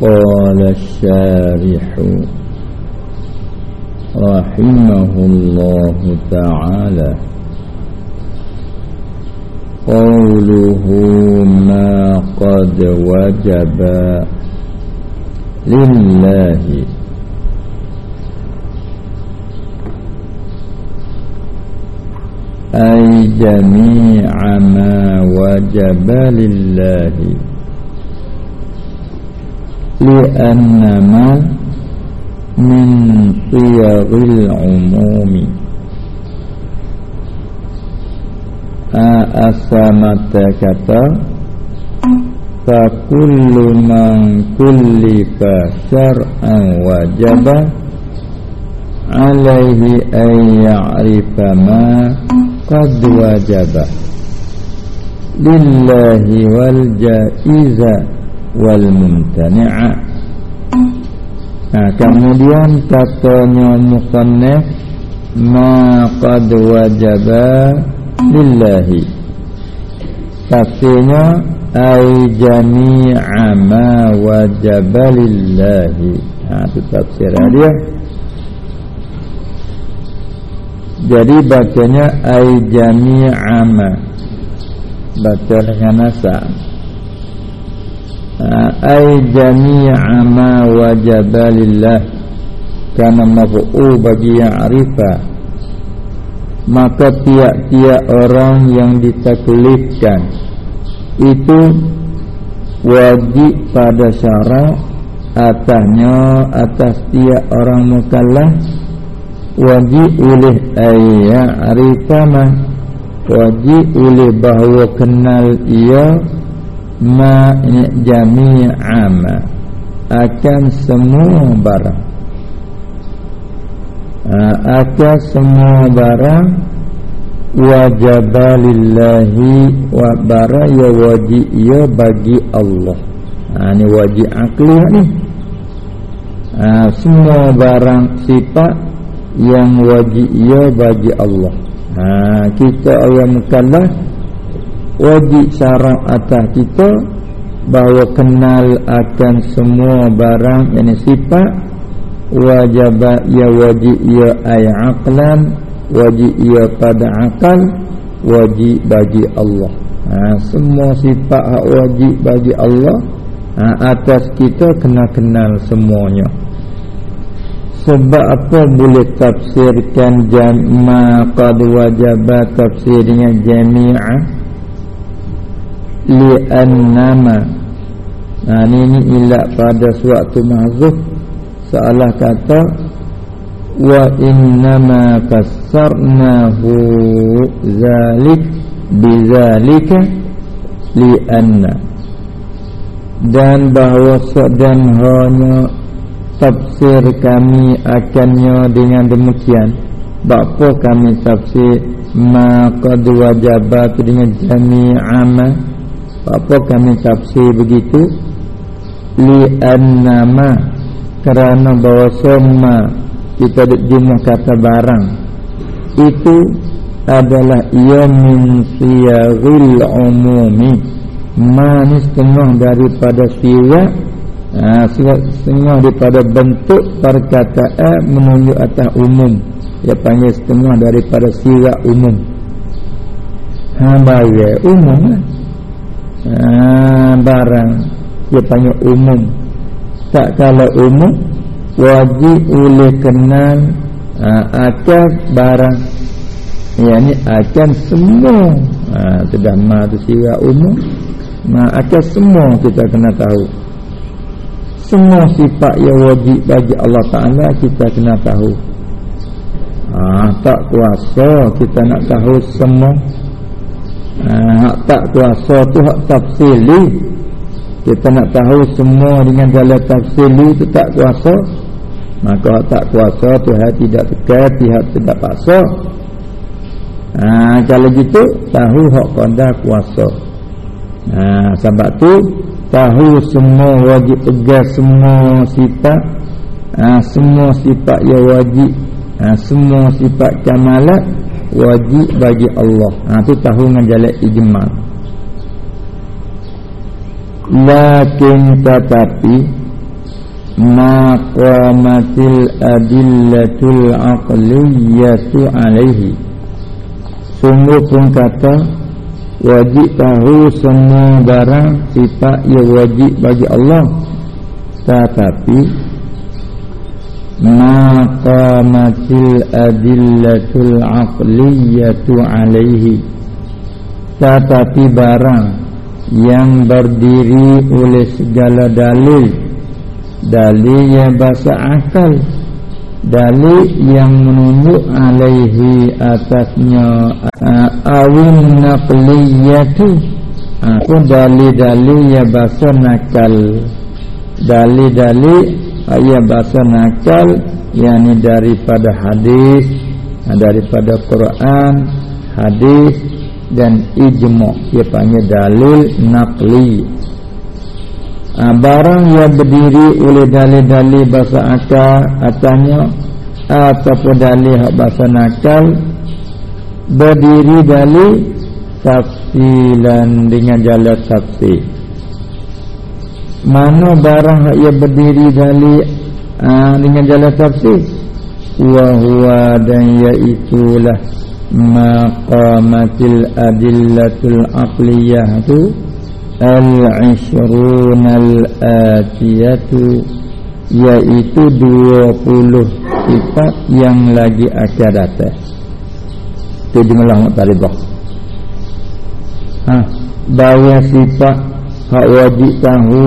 قال الشارح رحمه الله تعالى قوله ما قد وجب لله أي جميع ما وجب لله لأن ما من صيغ العموم Asamata kata Fakullu man kullifa syar'an wajaba Alaihi an ya'rifa ma qad wajaba Lillahi wal jaiza wal mumtani'a Nah, kemudian katanya musannif ma qad wajaba lillahi. Tafsirnya ay jami'a ma wajaba lillahi. Ha itu tafsir dia jadi bacanya ay jami'a ma. Baca dengan jami'a ma wajaba lillahi karena mafu'u bagi yang arifah maka tiap-tiap orang yang ditaklifkan. Itu wajib pada syarat atasnya atas tiap orang mukallaf. Wajib oleh ayat arifama wajib oleh bahawa kenal ia ma jami'ama akan semua barang Ha, atas semua barang wajib lillahi wa bara ya wajib ya bagi Allah. Ha ni wajib akli ni. Ha, semua barang sifat yang wajib ya bagi Allah. Ha kita orang mukallaf wajib syarat atas kita bahawa kenal akan semua barang yang sifat wajib ya wajib ya ay aqlan wajib ya pada akal wajib bagi Allah. Ha, semua sifat hak wajib bagi Allah ha, atas kita kena kenal semuanya. Sebab apa boleh tafsirkan jama qad wajaba tafsirnya jami'a li annama nah ini ilat pada suatu mahzuf Salah kata wa innama kasarnahu zalik bizalika li anna dan bahawa dan hanya tafsir kami akannya dengan demikian. Bapa kami tafsir? Ma qad wajabat dengan jami'ama bapa kami tafsir begitu? Li annama kerana bahawa semua kita jumlah kata barang itu adalah ia min siyagil umumi manis setengah daripada siyag ha, setengah daripada bentuk perkataan menunjuk atas umum. Ia panggil setengah daripada siyag umum. Ha, bagai umum lah. Ha, barang. Ia panggil umum. Tak kala umum wajib oleh kenal ha, akan barang. Yakni akan semua. Ha, itu dah ma tu sirah umum. Ma akan semua kita kena tahu. Semua sifat yang wajib bagi Allah Ta'ala kita kena tahu. Ha, tak kuasa kita nak tahu semua ha, tak kuasa tu hak tafsili kita nak tahu semua dengan jalan tafsir itu tak kuasa maka tak kuasa Tuhan tidak tekan pihak tidak paksa. Ha, kalau gitu tahu hak pada kuasa. Ha, sebab tu tahu semua wajib pegang semua sifat. Ha, semua sifat yang wajib. Ha, semua sifat kamalat wajib bagi Allah. Ha, tu tahu dengan jalan ijmal Lakin tetapi ma qamatil adillatul aqliyatu alaihi. Sungguh pun kata wajib tahu semua barang sifat yang wajib bagi Allah. Tetapi ma qamatil adillatul aqliyatu alaihi tetapi barang yang berdiri oleh segala dalil dalil yang bahasa akal dalil yang menunjuk alaihi atasnya awin naqliyatu aku dalil-dalil yang bahasa nakal dalil-dalil yang bahasa nakal yakni daripada hadis daripada Quran hadis dan ijma' dia panggil dalil naqli. Ha, barang yang berdiri oleh dalil-dalil bahasa akal atasnya ataupun dalil bahasa nakal berdiri dalil tafsilan dengan jalan tafsir mana barang yang berdiri dalil ha, dengan jalan tafsir? Wa dan yaitulah maqamatil adillatul aqliyah tu Al-Ishrun Al-Atiyatu Iaitu 20 sifat yang lagi akan datang Itu jumlah Muqtaribah ha, Bahawa sifat Hak wajib tahu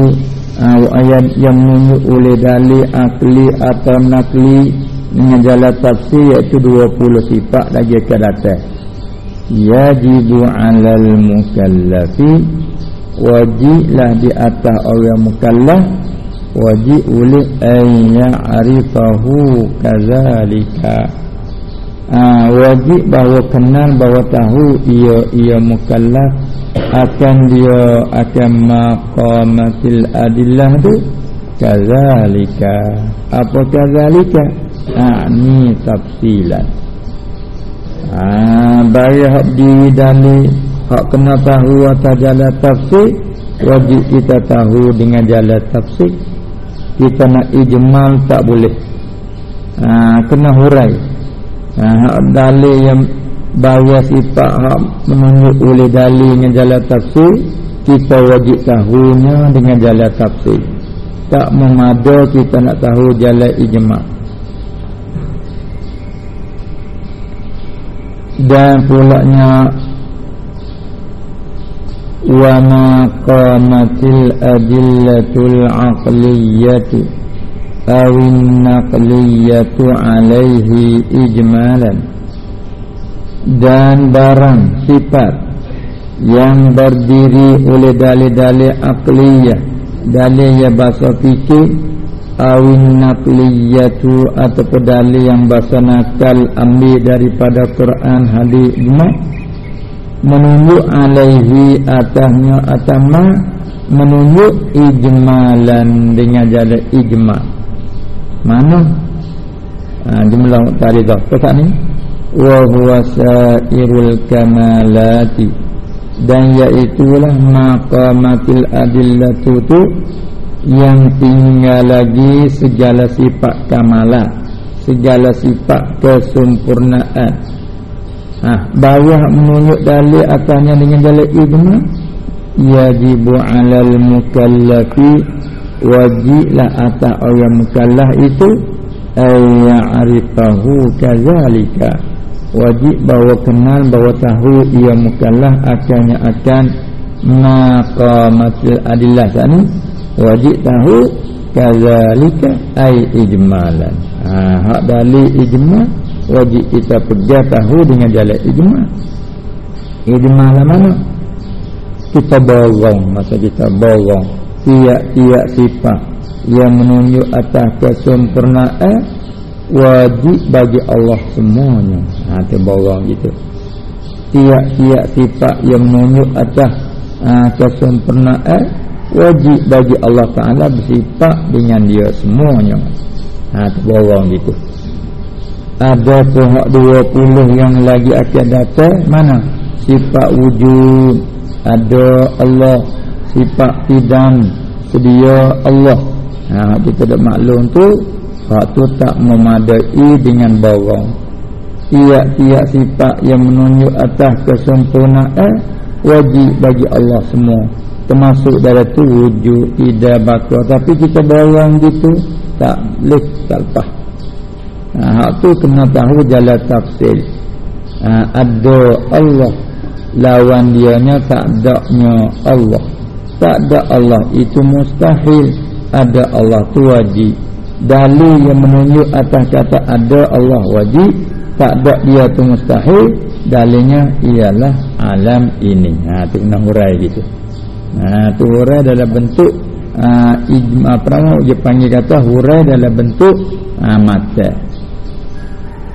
ha, Ayat yang menunjuk oleh dalil Akli atau nakli Dengan jalan tafsir Iaitu 20 sifat lagi akan datang Yajibu alal mukallafi wajiblah di atas orang mukallaf wajib oleh ayya arifahu kazalika ha, wajib bahawa kenal bahawa tahu ia ia mukallaf. Akan dia akan maqamatil adillah tu kazalika. Apa kazalika? Ha, ni tafsilan. Ha, bagi hak di dalil Hak kena tahu atas jalan tafsir Wajib kita tahu dengan jalan tafsir. Kita nak ijmal tak boleh. Ha, Kena hurai Hak dalil yang bahaya sifat hak menunjuk oleh dalilnya jalan tafsir kita wajib tahunya dengan jalan tafsir. Tak memada kita nak tahu jalan ijma' dan pulaknya wa maqamatil adillatul aqliyati أو النقلية عليه إجمالا dan barang sifat yang berdiri oleh dalil-dalil akliyah dalil yang bahasa fikir awin naqliyatu atau dalil yang bahasa nakal ambil daripada Quran hadis ijma' menunjuk alaihi atasnya atama menunjuk ijmalan dengan jalan ijma mana? Ha, jumlah tadi dah kata ni? Wa huwa sairul kamalati. Dan iaitulah maqamatil adillatu tu yang tinggal lagi segala sifat kamalat segala sifat kesempurnaan. Ha, bawah menunjuk dalil atasnya dengan dalil ijma yajibu alal mukallafi wajiblah atas orang mukallaf itu ayya'rifahu kazalika. Wajib bahawa kenal bahawa tahu ia mukallaf akannya akan maqamatil adillah. Sana wajib tahu kazalika ay ijmalan. Ha hak dalil ijma' wajib kita pegang tahu dengan jalan ijma. Ijma lah mana? Kita borong masa kita borong tiap-tiap sifat yang menunjuk atas kesempurnaan wajib bagi Allah semuanya. Ha borong gitu. Tiap-tiap sifat yang menunjuk atas ha, kesempurnaan wajib bagi Allah Taala bersifat dengan dia semuanya. Ha borong gitu. Ada pihak 20 yang lagi akan datang mana? Sifat wujud. Ada Allah sifat tidak sedia Allah. Ha, kita tak maklum tu hak tu tak memadai dengan borong tiap-tiap sifat yang menunjuk atas kesempurnaan wajib bagi Allah semua. Termasuk dalam tu wujud tidak bakal tapi kita borong gitu tak boleh tak lepas. Ha, hak tu kena tahu jalan tafsir. Ha, ada Allah. Lawan dianya tak adanya Allah tak ada Allah itu mustahil. Ada Allah tu wajib. Dalil yang menunjuk atas kata ada Allah wajib tak ada dia tu mustahil. Dalilnya ialah alam ini. Ha tu kena hurai gitu. Ha tu hurai dalam bentuk ha, ijma apa dia panggil kata hurai dalam bentuk ha, mata.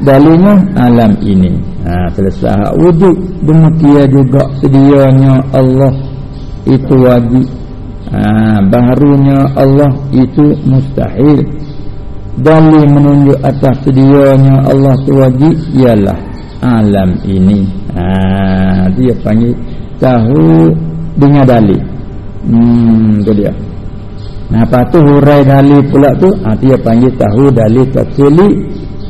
Dalilnya alam ini. Ha selesai. Wujud. Demikian juga sedianya Allah itu wajib. Ha, baharunya Allah itu mustahil. Dalil menunjuk atas sedianya Allah tu wajib ialah alam ini. Ha, dia panggil tahu dengan dalil. Hmm, tu dia. Nah, apa tu hurai dalil pula tu ha, dia panggil tahu dalil tafsili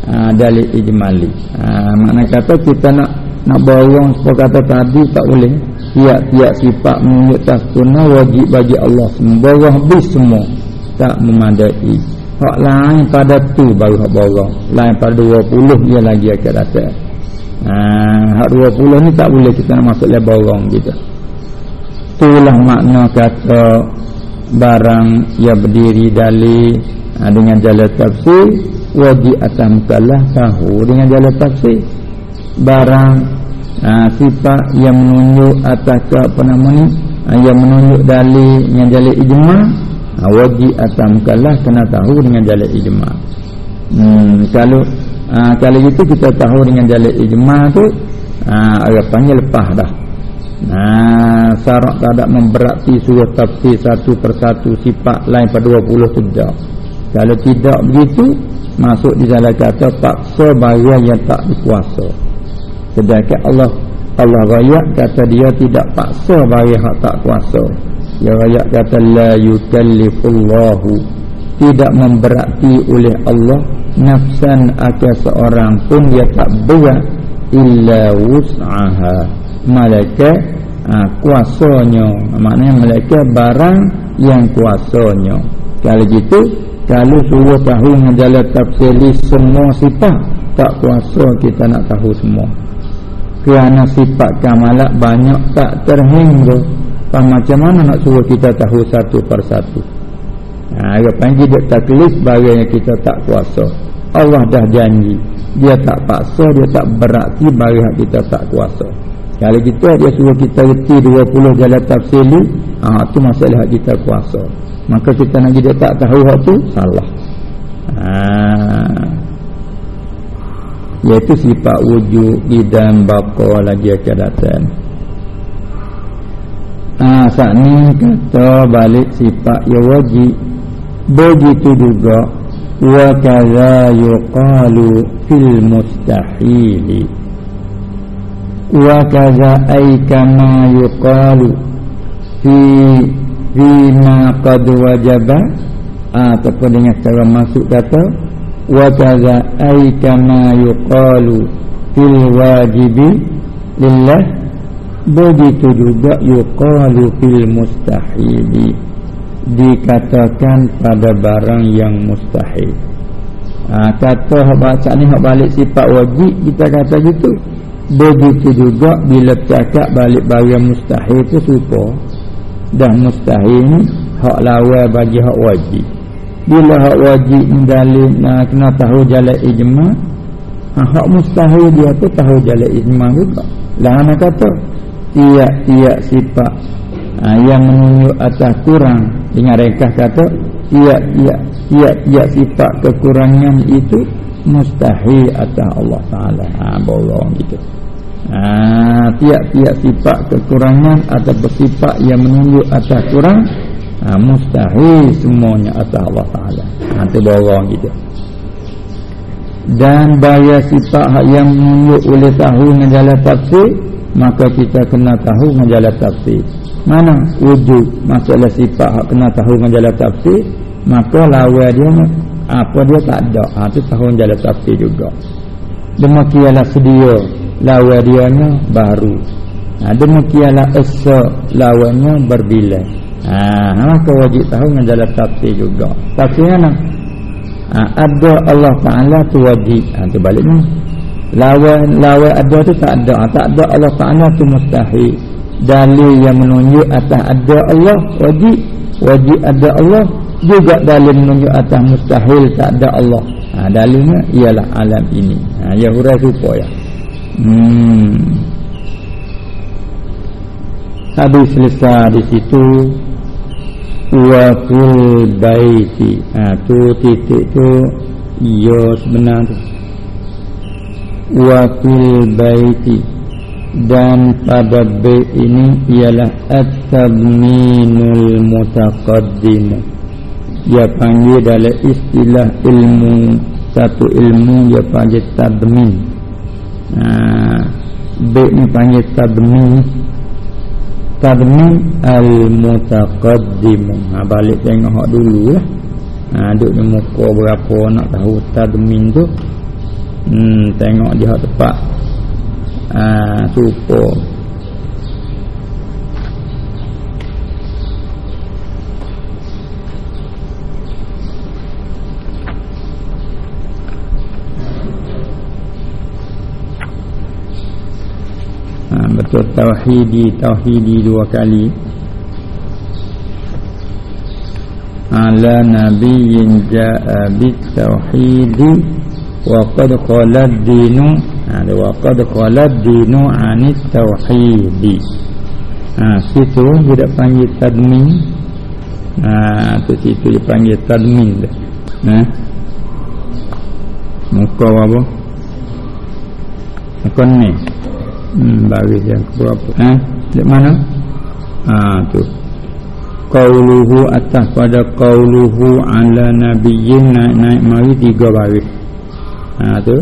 ha, dalil ijmali. Ha, makna kata kita nak nak bawang seperti kata tadi tak boleh tiap-tiap sifat menunjuk tasuna wajib bagi Allah semua. Bawah habis semua. Tak memadai. Hak lain pada tu baru hak borong lain pada 20 dia lagi akan datang. Ha, hak 20 ni tak boleh kita nak masuk le borong gitu. Itulah makna kata barang yang berdiri dali ha, dengan jalan tafsir wajib atas mukallaf tahu dengan jalan tafsir. Barang ha, sifat yang menunjuk atas ke apa nama ni? Ha, yang menunjuk dalil yang jalan ijma ha, wajib atas mukallaf kena tahu dengan jalan ijma. Hmm, kalau ha, kalau itu kita tahu dengan jalan ijma tu ha, agak panggil lepas dah. Nah, syarat tak ada memberati suruh tafsir satu persatu sifat lain pada 20 tidak. Kalau tidak begitu, masuk di dalam kata paksa bayar yang tak dikuasa sedangkan Allah Allah raya kata dia tidak paksa bagi hak tak kuasa. Dia raya kata la yukallifullahu. Tidak memberati oleh Allah nafsan akan seorang pun dia tak berat illa wus'aha. Malaikat ha, kuasanya. Maknanya malaikat barang yang kuasanya. Kalau gitu kalau suruh tahu menjalan tafsir semua sifat tak kuasa kita nak tahu semua kerana sifat kamalat banyak tak terhingga. Faham macam mana nak suruh kita tahu satu persatu? Ha, dia panggil dia taklif bagi yang kita tak kuasa. Allah dah janji. Dia tak paksa, dia tak berarti bagi yang kita tak kuasa. Kalau kita dia suruh kita reti 20 jalan tafsir ha, Itu masalah kita kuasa. Maka kita nak dia tak tahu hak tu Salah. Haa iaitu sifat wujud di dan bapa lagi akan datang ah saat ni kata balik sifat yang wajib. Begitu juga wa kaza yuqalu fil mustahil wa kaza ay kama yuqalu fi fi ma qad wajaba. Ah ataupun dengan cara masuk kata wa kaza ay kama yuqalu fil wajibi lillah begitu juga yuqalu fil mustahili dikatakan pada barang yang mustahil. Ha, kata baca ni hak balik sifat wajib kita kata gitu. Begitu juga bila cakap balik barang mustahil tu suka dah mustahil ni hak lawa bagi hak wajib bila hak wajib mendalil nak kena tahu jalan ijma ha, hak mustahil dia tu tahu jalan ijma juga. Lah nak kata tiap-tiap sifat ha, yang menunjuk atas kurang. Dengan rekah kata tiap-tiap tiap-tiap sifat kekurangan itu mustahil atas Allah Ta'ala. Ha, bolong gitu. Ha, tiap-tiap sifat kekurangan atau bersifat yang menunjuk atas kurang ha, mustahil semuanya atas Allah Taala. Nanti ha, bawa gitu. Dan bayar sifat yang menunjuk oleh tahu menjalan tafsir Maka kita kena tahu menjalan tafsir. Mana wujud masalah sifat yang kena tahu menjalan tafsir maka lawan dia apa dia tak ada. Ha tu tahun jalan tapi juga. Demikianlah sedia lawan dia baru. Ha demikianlah esa lawannya berbilang ha maka wajib tahu jalan tapi juga. Tapi mana? Ha, ada Allah Taala tu wajib. Ha tu baliknya lawan lawan ada tu tak ada. Ha, tak ada Allah Taala tu mustahil. Dalil yang menunjuk atas ada Allah wajib. Wajib ada Allah juga dalil menunjuk atas mustahil tak ada Allah. Ha, dalilnya ialah alam ini. Ha, ya hurai rupa ya. Hmm. habis selesai di situ wa fil baiti. Ha, tu titik tu ya sebenar wa fil baiti. Dan pada B ini ialah at-tadminul mutaqaddim. Dia panggil dalam istilah ilmu satu ilmu dia panggil tadmin ha, B ni panggil tadmin tadmin al-mutaqaddim. Ha, balik tengok dulu lah. Ha, duduk di muka berapa nak tahu tadmin tu. Hmm, tengok dia tepat Ah, rupa ha, betul tauhidi tauhidi dua kali. Ala nabiyyin jaa bit tauhidi wa qad khalad dinu ha wa qad khalad dinu anit tauhid ha situ dia panggil tadmin. Ha tu situ dia panggil tadmin ha? Muka apa? Muka ni hmm baris yang berapa ha? Di mana? Ha tu. Qauluhu atas pada qauluhu ala nabiyyin naik naik mari tiga baris. Ha tu.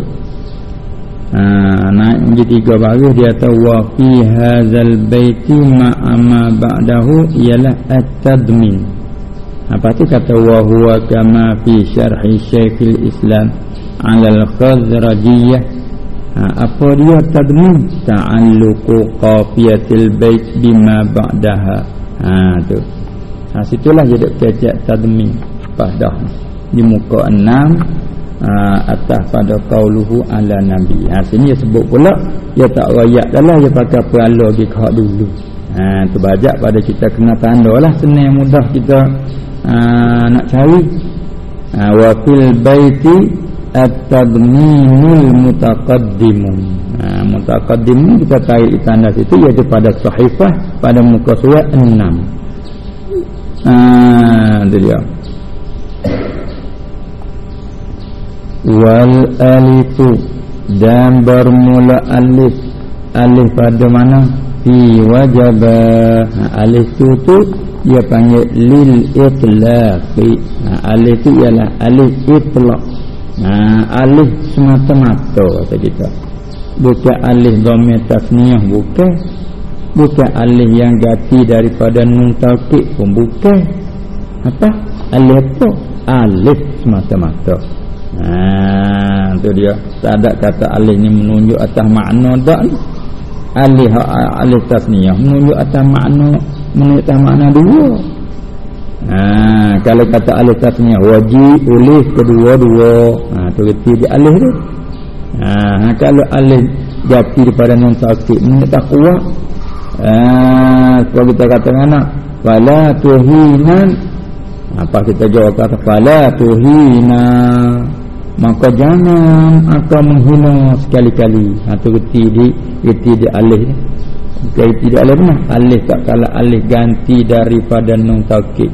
Ha, naik menjadi tiga baris dia tahu wa fi hadzal baiti ma amma ba'dahu ialah at-tadmin. Apa tu kata wa huwa kama fi syarhi syekhul islam ala al-khazrajiyah ha, apa dia tadmin ta'alluqu qafiyatil bait bima ba'daha ha tu ha situlah jadi kecek tadmin pada di muka enam uh, atas pada qauluhu ala nabi. Ha sini dia sebut pula dia tak rayak dalah dia pakai perala di kau dulu. Ha tu bajak pada kita kena tandalah senang mudah kita uh, nak cari. Ha wa fil baiti at-tadminul. Ha mutaqaddimun kita tarik tanda situ iaitu pada sahifah pada muka surat 6. Ha tu dia. wal alifu dan bermula alif alif pada mana fi wajaba ha, alif tu tu dia panggil lil itlaqi ha, alif tu ialah alif itlaq ha, alif semata-mata kata kita bukan alif dhamir tasniyah bukan bukan alif yang ganti daripada nun taukid pun bukan apa alif tu alif semata-mata Ha tu dia. Tak ada kata alih ni menunjuk atas makna dak ni. Alih alih tasniyah menunjuk atas makna menunjuk atas makna dua. Ha kalau kata alih tasniyah wajib oleh kedua-dua. Ha tu reti dia alih tu. Ha, ha kalau alih jati daripada non taukid menunjuk tak kuat. Ha kalau kita kata anak wala tuhinan apa kita jawab kata fala tuhina maka jangan akan menghina sekali-kali ha, reti di reti di alih reti di alih mana alih tak kala alih ganti daripada nun taukid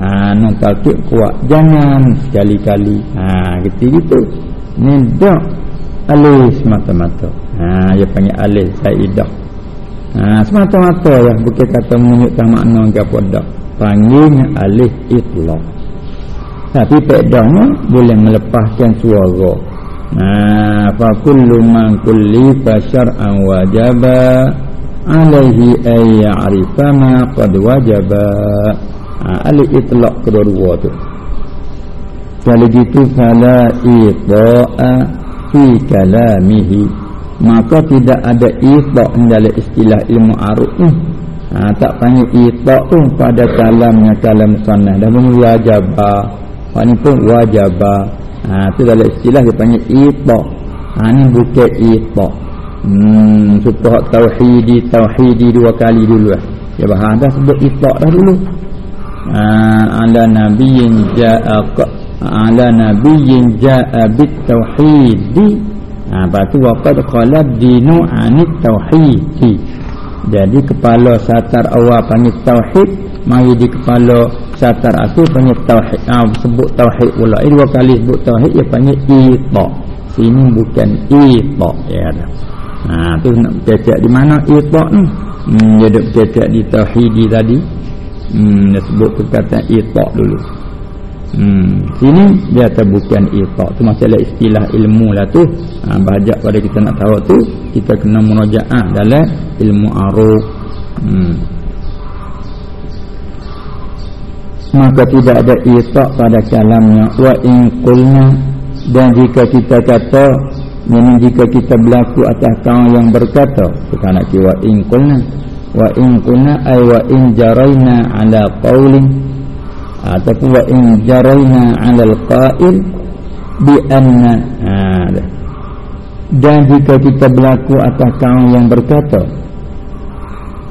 ha nun taukid kuat jangan sekali-kali. Ha reti gitu. Ni dak alih semata-mata. Ha dia panggil alih saidah ha semata-mata ya bukan kata menunjukkan makna ke apa dak. Panggilnya alih itlaq. Tapi pedangnya boleh melepaskan suara. Nah fa kullu man kulli fasyar'an wajaba alaihi ay ya'rifa ma qad wajaba ha, alif itlaq kedua-dua tu. Kalau gitu fala ita'a fi kalamihi. Maka tidak ada ita' dalam istilah ilmu aruf ni. Ha, tak panggil ita' tu pada kalamnya kalam sunnah. Dan pun wajabah. Ini pun wajabah. Ha, tu dalam istilah dia panggil ita' ha, ni bukan ita' hmm, supaya tauhidi tauhidi dua kali dulu lah. Ya bahan dah sebut ita' dah dulu ala nabiyin ja'a ala nabiyyin jaa bit tauhid ha batu waqad qala dinu anit tauhid jadi kepala satar awal panggil tauhid mari di kepala satar akhir panggil tauhid. Ha, sebut tauhid pula. Ini dua kali sebut tauhid dia panggil ita. Sini bukan ita ya dah ha tu nak cecak di mana ita ni? Hmm, dia duk cecak di tauhidi tadi hmm sebut perkataan ita dulu. Hmm, sini dia terbukan itak tu masalah istilah ilmu lah tu. Ha, Bajak pada kita nak tahu tu Kita kena meroja'ah dalam ilmu aruf hmm. Maka tidak ada itak pada kalamnya. Wa inqulna Dan jika kita kata Ini jika kita berlaku atas kaum yang berkata Kita nak kira wa inqulna Wa inqulna ay wa in jarayna ala qawlin ataupun wa in jarayna 'ala al-qa'il bi anna ada dan jika kita berlaku atas kaum yang berkata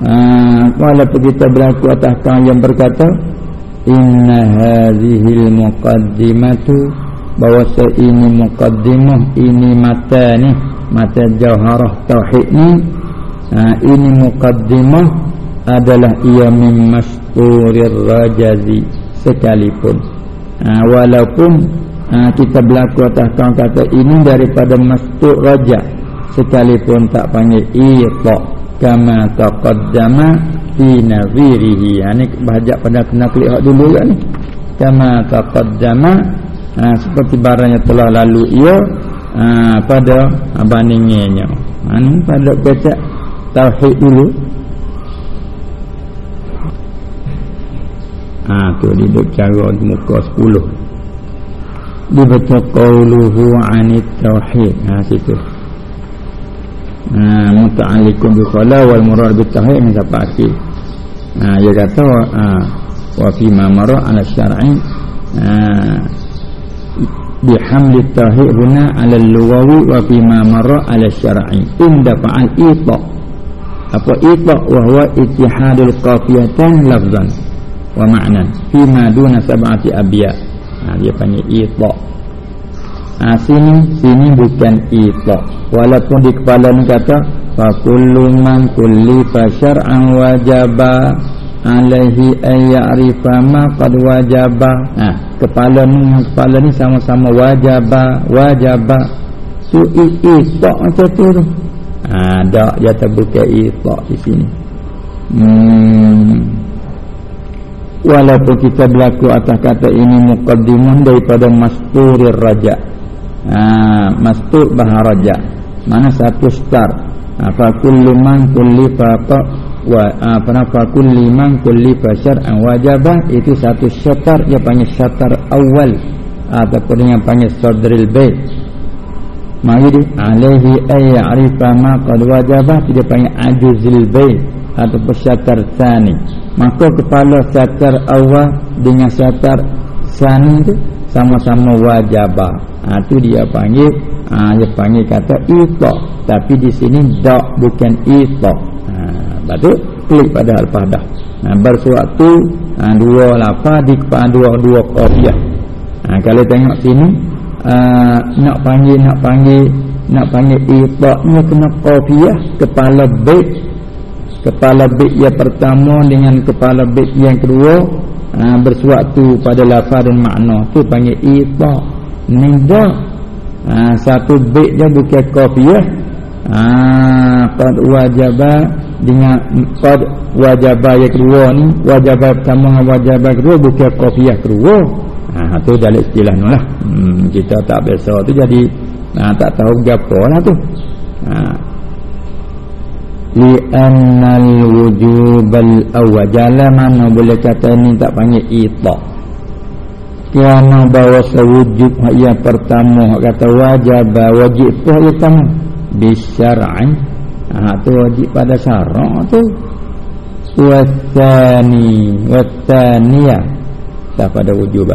ah walaupun kita berlaku atas kaum yang berkata inna hadhihi al-muqaddimatu bahawa ini muqaddimah ini mata ni mata jauharah tauhid ni ha, ini muqaddimah adalah ia min masturir rajazi sekalipun. Ha, walaupun ha, kita berlaku atas kaum kata ini daripada mastuk raja sekalipun tak panggil iqa kama taqaddama fi nazirihi ha, bahajak pada kena klik hak dulu kan ni. Kama taqaddama ha, seperti barangnya telah lalu ia ha, pada bandingnya ha, ni pada kecak tauhid dulu. Ha tu dia duk cara muka 10 dia baca qauluhu anit tauhid. Ha situ. Ha muta'alliqun bi qala wal murad bi tauhid ni siapa akhir ha dia kata ha wa fi ma mara ala syar'i ha bihamdi tauhid huna ala lugawi wa fi ma mara ala syar'i. Inda fa'al ita apa? Ita wa huwa ittihadul qafiyatan lafzan wa ma'nan fi ma duna sab'ati abya. Ha, dia panggil ita ha, sini sini bukan ita walaupun di kepala ni kata fa kullu man kulli fa syar'an wajaba alaihi ay ya'rifa ma qad wajaba. Ha, kepala ni kepala ni sama-sama wajaba wajaba. Tu ita macam tu ha, dak dia terbuka ita di sini. Hmm. Walaupun kita berlaku atas kata ini muqaddimah daripada masturir raja. Ha, mastur bahar raja. Mana satu star. Ha, fa kullu man kulli faqa wa apa ha, fa kulli man kulli fashar an wajabah. Itu satu syatar dia panggil syatar awal. Ataupun yang panggil sadril bait mari alaihi ay ya'rifa ma qad wajabah dia panggil ajuzil bait atau syatar sani maka kepala syatar awal dengan syatar sani itu sama-sama wajabah ha, itu dia panggil. Ha, dia panggil kata ita. Tapi di sini dak bukan ita. Ha, betul klik pada al-fahdah ha, bersuatu ha, dua lapar di kepala dua-dua kopiah. Ha, kalau tengok sini ha, nak panggil nak panggil nak panggil. Ni kena kopiah kepala baik kepala bit yang pertama dengan kepala bit yang kedua ha, bersuatu pada lafaz dan makna. Tu panggil ifa nida ha, satu bit dia bukan ha, qad wajaba dengan qad wajaba yang kedua ni wajaba pertama dengan wajaba kedua bukan kopiah kedua ha, tu dalam istilah ni lah. Hmm, kita tak biasa tu jadi ha, tak tahu apa lah tu. Ha, li'annal wujubal awal jalan mana boleh kata ni tak panggil ita kerana bahawa sewujud yang pertama kata wajib wajib apa yang pertama. Bisyar'i. Ha tu wajib pada syarak tu. Wasani wataniya tak pada wujub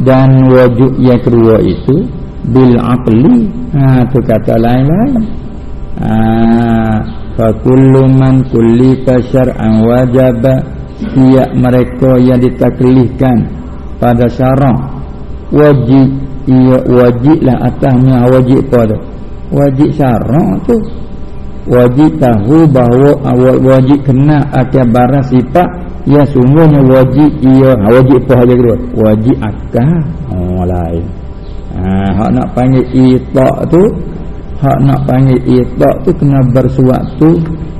dan wujud yang kedua itu bil aqli ha tu kata lain-lain. Ha fa kullu man kulli syar'an wajaba setiap mereka yang ditaklifkan pada syarak wajib ia wajiblah atasnya wajib pada wajib syarak tu. Wajib tahu bahawa wajib kena akan barang sifat yang sungguhnya wajib ia ha, wajib apa saja kedua. Wajib akal. Oh lain. Ha hak nak panggil itak tu hak nak panggil itak tu kena bersuatu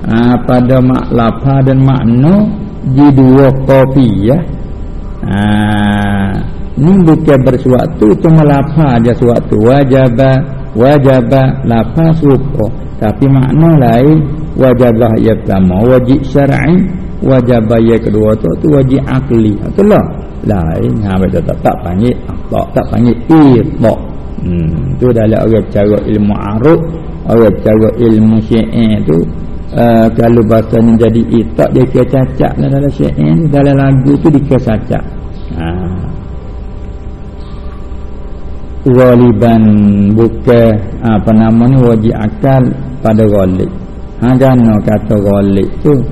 ha, pada mak lafaz dan makna di dua kopi ya. Ha ni bukan bersuatu cuma lafaz aja suatu. Wajib wajib lafaz suku tapi makna lain wajiblah yang pertama wajib syar'i wajib yang kedua tu tu wajib akli. Itulah lain ha betul tak? Tak panggil tak tak panggil itlaq hmm tu dalam orang cara ilmu arab orang cara ilmu syi'i tu uh, kalau bahasanya jadi itak dia kira cacat dalam syair dalam lagu tu dia kira cacat ha. Waliban buka apa nama ni wajib akal pada ghalib ha jana kata ghalib tu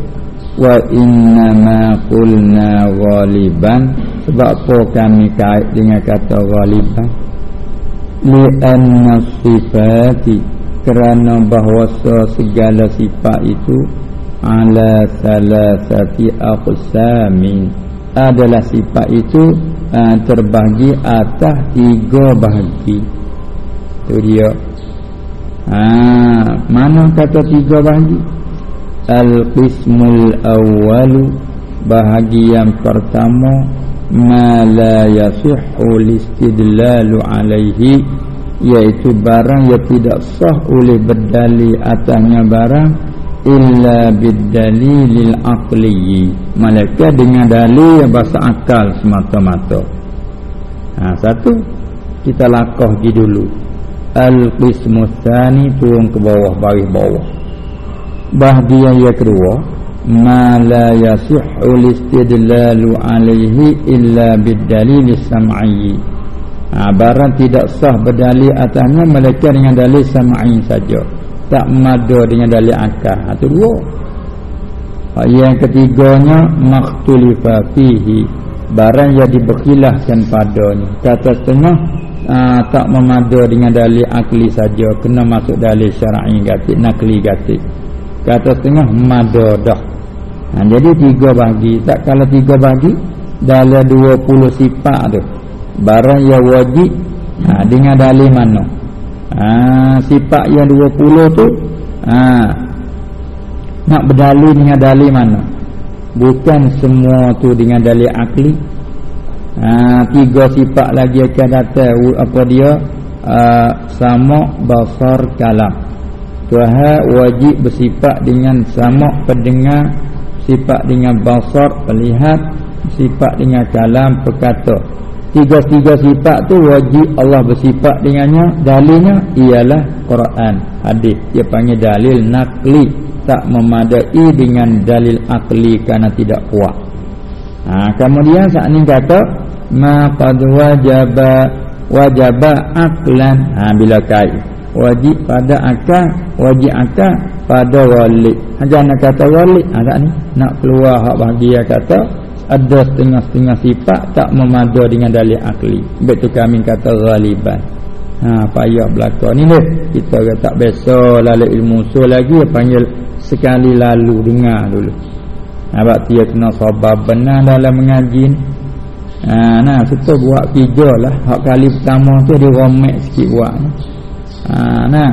wa inna ma qulna ghaliban. Sebab apa kami kait dengan kata ghaliban? Li anna sifati kerana bahawa segala sifat itu ala salasati aqsamin adalah sifat itu uh, terbagi atas tiga bahagi itu dia. Ha, mana kata tiga bahagi al-qismul awwalu bahagi yang pertama ma la yasihhu listidlalu alaihi iaitu barang yang tidak sah oleh berdali atasnya barang illa biddalilil aqli. Malaikat dengan dalil bahasa akal semata-mata. Ha satu kita lakah di dulu. Al qismu tsani turun ke bawah baris bawah. Bahagian yang kedua ma la yasihhu istidlalu alaihi illa biddalil sam'i. Ha, barang tidak sah berdalil atasnya melainkan dengan dalil sam'i saja tak mada dengan dalil akal. Ha, itu dua. Ha, yang ketiganya maktulifa fihi. Barang yang diberkhilafkan padanya. Kata setengah ha, tak memada dengan dalil akli saja. Kena masuk dalil syar'i gatik nakli gatik. Kata setengah mada dah. Ha, jadi tiga bagi. Tak kalau tiga bagi dalam dua puluh sifat tu barang yang wajib ha, dengan dalil mana ha, sifat yang 20 tu ha, nak berdalil dengan dalil mana? Bukan semua tu dengan dalil akli. Ha, tiga sifat lagi akan datang. Apa dia? Ha, sama basar kalam. Tuhan wajib bersifat dengan sama pendengar sifat dengan basar pelihat sifat dengan kalam perkata Tiga-tiga sifat tu wajib Allah bersifat dengannya. Dalilnya ialah Quran Hadis. Dia panggil dalil nakli. Tak memadai dengan dalil akli Kerana tidak kuat. Ha, Kemudian saat ini kata Ma qad wajaba Wajaba aklan. Ha, Bila kait. Wajib pada akal Wajib akal pada walik. Jangan kata walik? Ha, nak keluar hak bahagia kata ada setengah-setengah sifat tak memada dengan dalil akli. Betul kami kata ghaliban. Ha payah belaka ni deh kita kata tak biasa lalu ilmu usul lagi panggil sekali lalu dengar dulu. Ha dia kena sabar benar dalam mengaji ha nah kita buat tiga lah. Hak kali pertama tu dia romek sikit buat ha nah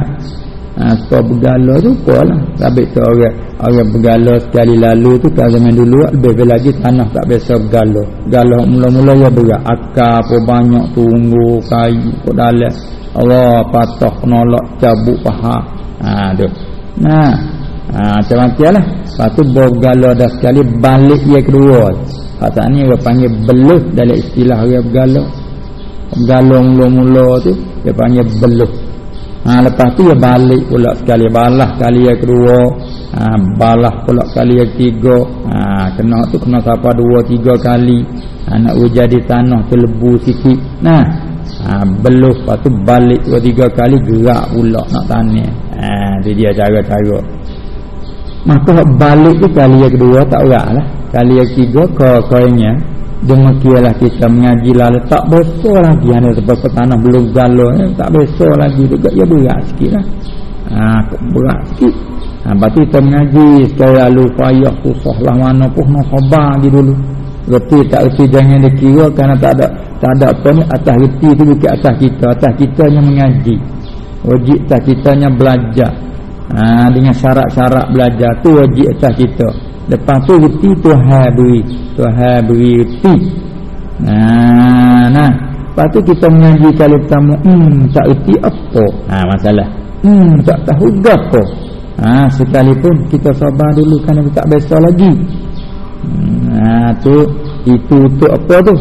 ha, Sebab bergala tu lah Tapi tu orang Orang bergala sekali lalu tu Kalau zaman dulu Lebih lagi tanah tak biasa bergala. Gala mula-mula ya berat. Akar apa banyak tunggu Kayu Kau dalam. Allah patah nolak cabut paha. Ha, tu. Nah ha, Macam-macam lah Lepas tu bergala dah sekali Balik dia kedua. Kata ni orang panggil beluh Dalam istilah orang bergala. Galung mula-mula tu dia panggil beluh ha, lepas tu dia balik pula sekali. Balah kali yang kedua. Ha, balah pula kali yang ketiga. Ha, kena tu kena siapa dua tiga kali. Ha, nak jadi tanah tu lebu sikit. Nah. Ha, beluh lepas tu balik dua tiga kali gerak pula nak tanah ha, tu dia cara-cara. Maka balik tu kali yang kedua tak berat lah. Kali yang ketiga kau kau demikianlah kita mengaji lah. Tak besar lagi. Ada tempat tanah belum galau eh? tak besar lagi juga. Ya berat sikit lah. Ha, berat sikit. Ha, tu kita mengaji sekali lalu. Payah susah lah. Mana pun nak khabar lagi dulu. Reti tak reti jangan dikira kerana tak ada tak ada apa ni. Atas reti tu bukan atas kita. Atas kita yang mengaji. Wajib atas kita yang belajar. Ha, dengan syarat-syarat belajar tu wajib atas kita Lepas tu reti Tuhan beri Tuhan beri reti. Nah, nah. Lepas tu kita mengaji kali pertama Hmm, tak reti apa? Ha, masalah. Hmm, tak tahu apa? Ha, sekalipun kita sabar dulu Kerana tak biasa lagi. Nah, tu Itu untuk apa tu?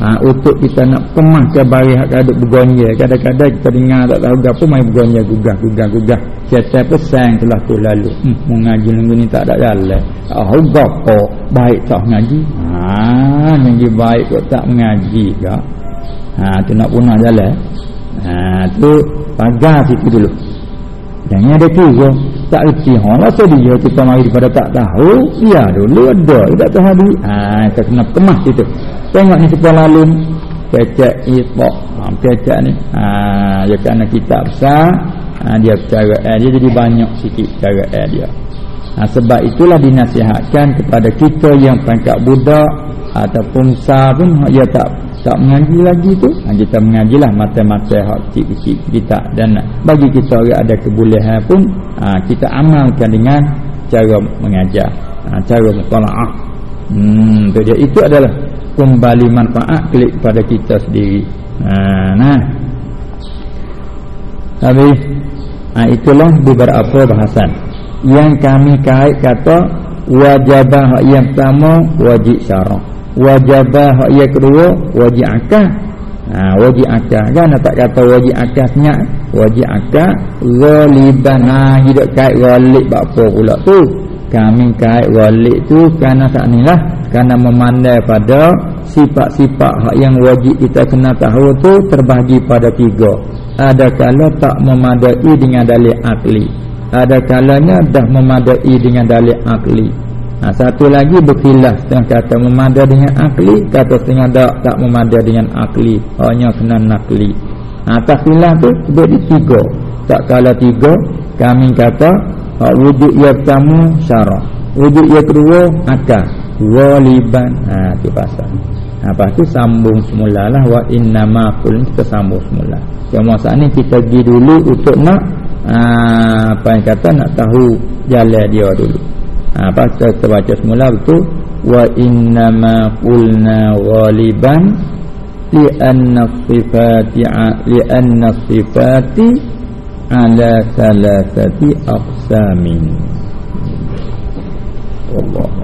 Ha, untuk kita nak kemah ke bari hak kaduk bergonja kadang-kadang kita dengar tak tahu gapo mai bergonja gugah gugah gugah. Kita pesan telah tu lalu. Hmm, mengaji minggu ni tak ada jalan. Oh, gapo baik tak mengaji ha mengaji baik kok tak mengaji gak ha tu nak punah jalan. Ha tu pagar situ dulu Jangan ada tiga. Tak reti Ha lah dia. Kita mari daripada tak tahu Ya dulu ada. Tak tahu habis Haa Kita kena kemah situ Tengok ni kita lalu itok. Ha, Kecek ni. Haa Ya kerana kita besar. Ha, Dia cara air Dia jadi banyak sikit cara air dia ha, Sebab itulah dinasihatkan Kepada kita yang pangkat budak Ataupun besar pun Dia tak tak mengaji lagi tu. Ha, Kita mengajilah mata-mata Hak kecil-kecil kita Dan bagi kita orang ada kebolehan pun ha, Kita amalkan dengan Cara mengajar ha, Cara mutalaah hmm, itu, dia. itu adalah kembali manfaat klik pada kita sendiri. Ha, nah. Tapi ha, itulah beberapa bahasan yang kami kait kata wajibah yang pertama wajib syarak wajibah yang kedua wajib akah ha, wajib akah kan? Tak kata wajib akah senyap? Wajib akah ghaliban ha, hidup kait ghalib apa pula tu? Kami kait ghalib tu kerana tak ni lah. Kerana memandai pada sifat-sifat hak yang wajib kita kena tahu tu terbagi pada tiga. Ada kala tak memadai dengan dalil akli ada kalanya dah memadai dengan dalil akli. Ha, satu lagi berkhilaf setengah kata memadai dengan akli kata setengah tak tak memadai dengan akli. Hanya kena nakli. Ha, atas khilaf tu sebut di tiga. Tak kala tiga kami kata hak wujud yang pertama syarak wujud yang kedua akal. Waliban. Ha tu pasal. Ha lepas tu sambung semula lah. Wa innama qul kita sambung semula. Yang masa ni kita pergi dulu untuk nak ha, apa yang kata nak tahu jalan dia dulu. Ha apa kita baca semula betul? Wa innama qulna waliban li anna sifati li anna sifati ala thalathati aqsamin. Allah